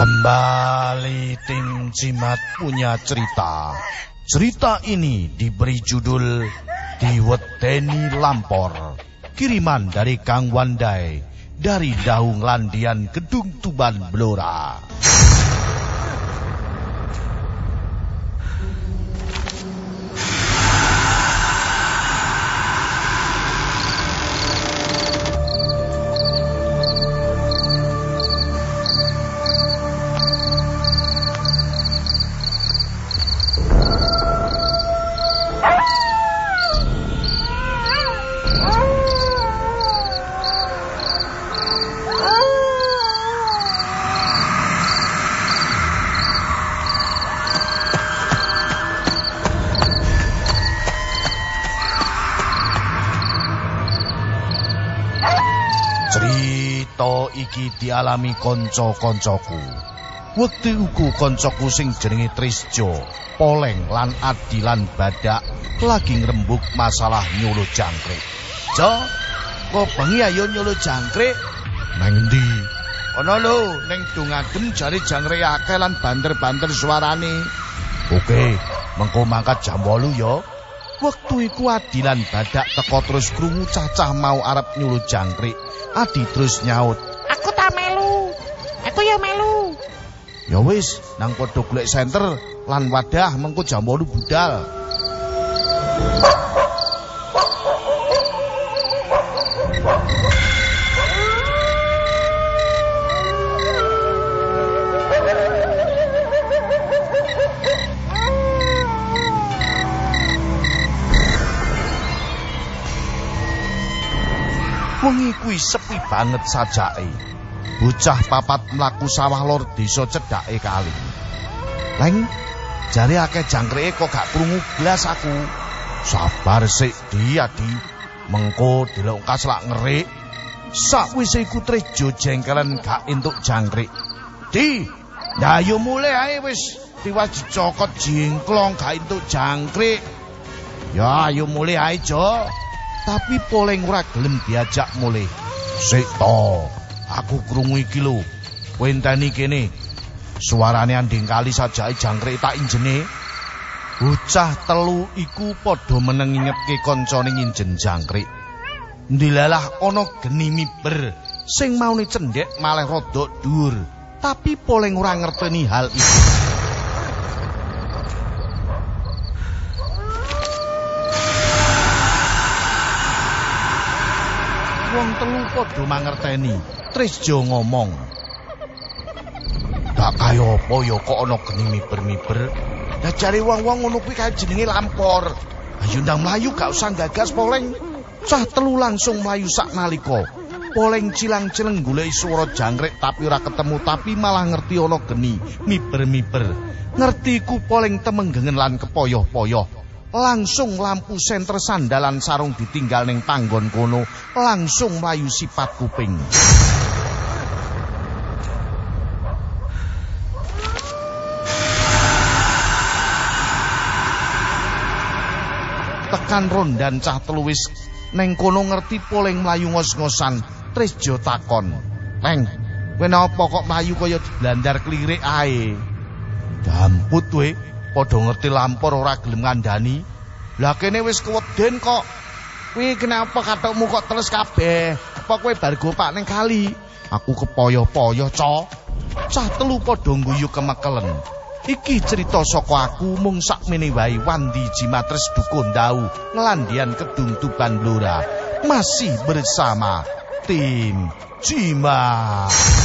Kembali tim Cimat punya cerita. Cerita ini diberi judul Diweteni Lampor. Kiriman dari Kang Wandai dari Daung Landian Gedung Tuban Blora. Cerita iki dialami kanca-kancaku. Wektu uku kancaku sing jenenge Trisjo, Poleng lan Adilan Badak lagi ngrembug masalah nyulo jangkrik. Jo, kok bengi ayo nyulo jangkrik? Nang endi? Ana lho, ning dungadem jari jangkrik akeh lan banter-banter suarane. Oke, mengko mangkat jam 8 ya. Wektu iku Adilan Badak teko terus krungu cacah mau arep nyulo jangkrik. Adi terus nyaut. Aku tak melu. Aku ya melu. Ya wis, nang padha golek senter lan wadah mengko jam 8 budal. Wengi kuwi sepi banget sajake. Bocah papat mlaku sawah lor desa cedhake kali. Leng, jare akeh jangkrike kok gak krungu blas aku. Sabar sik, Di, Adi. Mengko delok kaslak ngerik. Sakwise iku Trejo jengkelan gak entuk jangkrik. Di, ndayo mulai ae wis tiwas dicokot jingklong gak entuk jangkrik. Ya ayo mulai ae, Jo. Tapi poleng ora gelem diajak mulai. Sik to, aku krungu iki lho. Kowe enteni kene. Suarane anding kali sajake jangkrik tak injene. Bocah telu iku padha meneng ngetke kancane nginjen jangkrik. Ndilalah ana geni miber sing maune cendhek malah rada dhuwur. Tapi poleng ora ngerteni hal itu. Wong telu padha mangerteni. Trisjo ngomong. Tak kaya apa ya kok ana geni miber-miber. Lah jare wong-wong ngono kuwi kaya jenenge lampor. Ayo ndang mlayu gak usah gagas poleng. Cah telu langsung mlayu sak nalika. Poleng cilang-cileng golek swara jangkrik tapi ora ketemu tapi malah ngerti ana geni miber-miber. Ngerti ku poleng temenggengen lan kepoyoh-poyoh. Langsung lampu senter sandalan sarung ditinggal ning panggon kono, langsung mlayu sipat kuping. Tekan rondan cah telu wis neng kono ngerti poleng mlayu ngos-ngosan, Trisjo takon. "Leng, kowe napa kok mlayu kaya diblandar klirik ae?" Gamput we, padha ngerti lampor ora gelem ngandani. Lah kene wis keweden kok. Kuwi kenapa katokmu kok terus kabeh? Apa kowe bar gopak ning kali? Aku kepoyo-poyo, Cok. Cah telu padha guyu kemekelen. Iki cerita saka aku mung sakmene wae Wandi Jimatres Dukun Dau ngelandian Kedung Tuban Blora. Masih bersama tim Jimat.